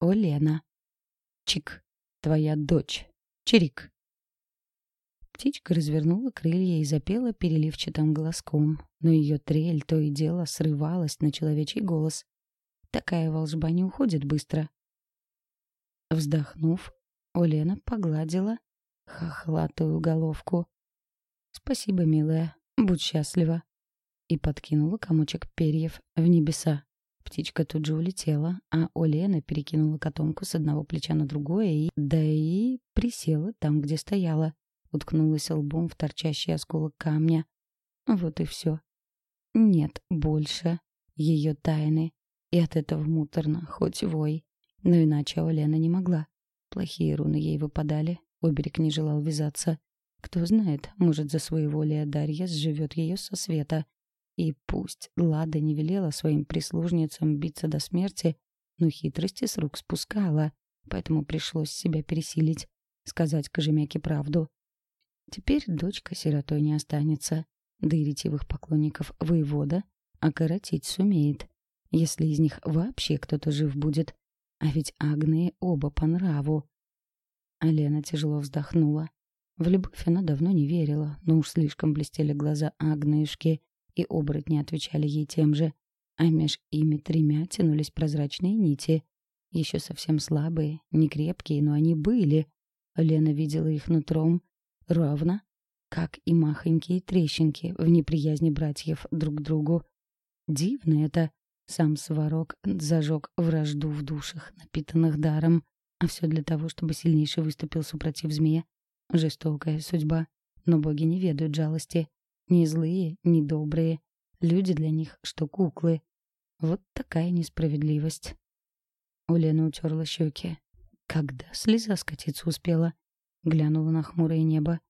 Олена. Чик, твоя дочь. Чирик. Птичка развернула крылья и запела переливчатым голоском, но ее трель то и дело срывалась на человечий голос. Такая волжба не уходит быстро. Вздохнув, Олена погладила хохлатую головку. «Спасибо, милая, будь счастлива». И подкинула комочек перьев в небеса. Птичка тут же улетела, а Олена перекинула котомку с одного плеча на другое и... Да и присела там, где стояла. Уткнулась лбом в торчащий осколок камня. Вот и все. Нет больше ее тайны. И от этого муторно, хоть вой. Но иначе Олена не могла. Плохие руны ей выпадали, оберег не желал вязаться. Кто знает, может, за своеволие Дарья сживет ее со света. И пусть Лада не велела своим прислужницам биться до смерти, но хитрости с рук спускала, поэтому пришлось себя пересилить, сказать Кожемяке правду. Теперь дочка сиротой не останется, да и ретивых поклонников воевода окоротить сумеет, если из них вообще кто-то жив будет. А ведь Агнии оба по нраву. Алена тяжело вздохнула. В любовь она давно не верила, но уж слишком блестели глаза Агнешки, и оборотни отвечали ей тем же, а меж ими тремя тянулись прозрачные нити. Еще совсем слабые, не крепкие, но они были. Лена видела их нутром, ровно, как и махонькие трещинки в неприязни братьев друг к другу. Дивно это. Сам Сварог зажег вражду в душах, напитанных даром. А все для того, чтобы сильнейший выступил супротив змея. Жестокая судьба. Но боги не ведают жалости. Ни злые, ни добрые. Люди для них, что куклы. Вот такая несправедливость. Улена утерла щеки. Когда слеза скатиться успела? Глянула на хмурое небо.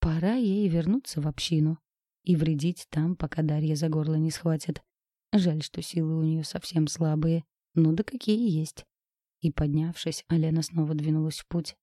Пора ей вернуться в общину и вредить там, пока Дарья за горло не схватит. Жаль, что силы у нее совсем слабые. Ну да какие есть. И, поднявшись, Алена снова двинулась в путь.